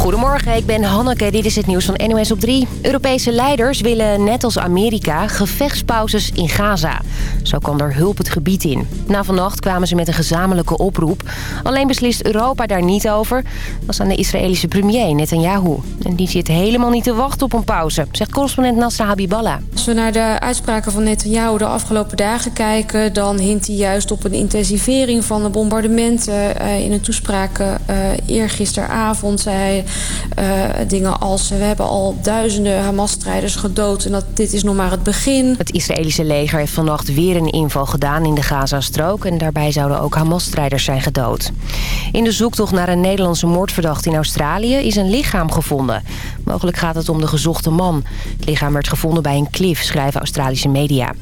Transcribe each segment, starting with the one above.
Goedemorgen, ik ben Hanneke. Dit is het nieuws van NOS op 3. Europese leiders willen, net als Amerika, gevechtspauzes in Gaza. Zo kan er hulp het gebied in. Na vannacht kwamen ze met een gezamenlijke oproep. Alleen beslist Europa daar niet over. Dat was aan de Israëlische premier Netanyahu. En die zit helemaal niet te wachten op een pauze, zegt correspondent Nasra Habiballah. Als we naar de uitspraken van Netanyahu de afgelopen dagen kijken... dan hint hij juist op een intensivering van de bombardementen. Uh, in een toespraak uh, eergisteravond zei hij dingen als... we hebben al duizenden Hamas-strijders gedood en dat dit is nog maar het begin. Het Israëlische leger heeft vannacht weer een inval gedaan in de Gazastrook... en daarbij zouden ook Hamas-strijders zijn gedood. In de zoektocht naar een Nederlandse moordverdachte in Australië is een lichaam gevonden. Mogelijk gaat het om de gezochte man. Het lichaam werd gevonden bij een klif, schrijven Australische media.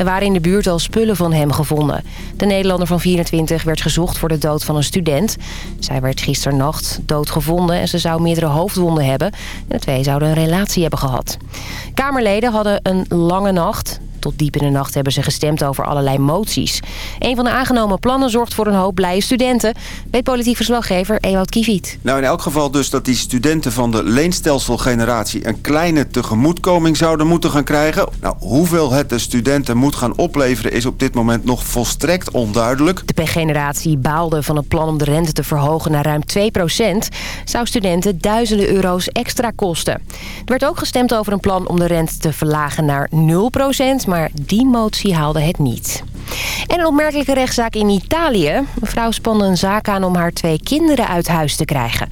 Er waren in de buurt al spullen van hem gevonden. De Nederlander van 24 werd gezocht voor de dood van een student. Zij werd gisternacht doodgevonden en ze zou meerdere hoofdwonden hebben. En de twee zouden een relatie hebben gehad. Kamerleden hadden een lange nacht. Tot diep in de nacht hebben ze gestemd over allerlei moties. Een van de aangenomen plannen zorgt voor een hoop blije studenten... weet politiek verslaggever Ewout Kiviet. Nou, in elk geval dus dat die studenten van de leenstelselgeneratie... een kleine tegemoetkoming zouden moeten gaan krijgen. Nou, hoeveel het de studenten moet gaan opleveren... is op dit moment nog volstrekt onduidelijk. De pechgeneratie baalde van het plan om de rente te verhogen naar ruim 2% zou studenten duizenden euro's extra kosten. Er werd ook gestemd over een plan om de rente te verlagen naar 0 maar die motie haalde het niet. En een opmerkelijke rechtszaak in Italië. Een vrouw spande een zaak aan om haar twee kinderen uit huis te krijgen.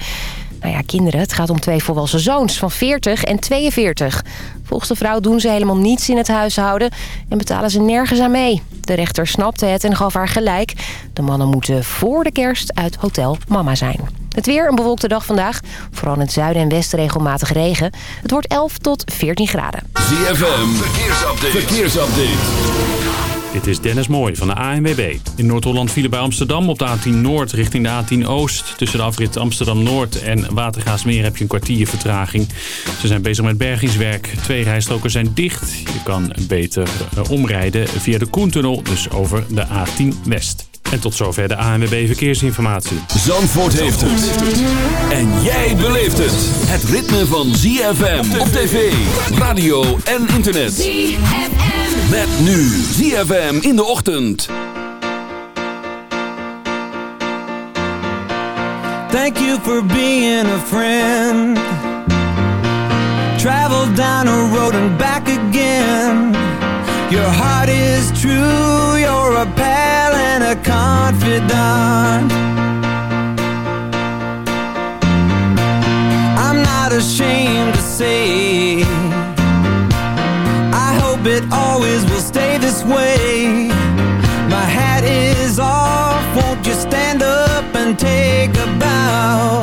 Nou ja, kinderen, het gaat om twee volwassen zoons van 40 en 42. Volgens de vrouw doen ze helemaal niets in het huishouden en betalen ze nergens aan mee. De rechter snapte het en gaf haar gelijk. De mannen moeten voor de kerst uit Hotel Mama zijn. Het weer, een bewolkte dag vandaag. Vooral in het zuiden en westen regelmatig regen. Het wordt 11 tot 14 graden. ZFM, verkeersupdate. verkeersupdate. Dit is Dennis Mooij van de ANWB. In Noord-Holland vielen bij Amsterdam op de A10 Noord richting de A10 Oost. Tussen de afrit Amsterdam-Noord en Watergaasmeer heb je een kwartier vertraging. Ze zijn bezig met bergingswerk. Twee rijstroken zijn dicht. Je kan beter eh, omrijden via de Koentunnel, dus over de A10 West. En tot zover de ANWB Verkeersinformatie. Zandvoort heeft het. En jij beleeft het. Het ritme van ZFM op tv, radio en internet. ZFM. Met nu ZFM in de ochtend. Thank you for being a friend. Travel down a road and back again. Your heart is true, you're a pal and a confidant. I'm not ashamed to say, I hope it always will stay this way. My hat is off, won't you stand up and take a bow?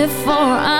before I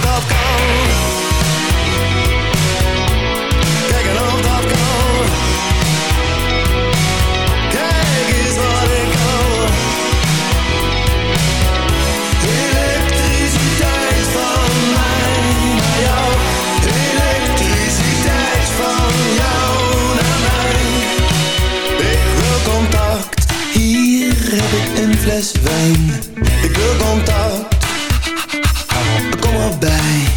Ik wil contact. Kom erbij.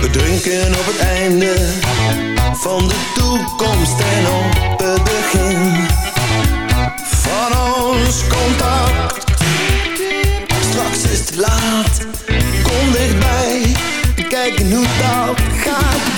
We drinken op het einde van de toekomst en op het begin van ons contact. Straks is het laat, kom dichtbij, kijken hoe dat gaat,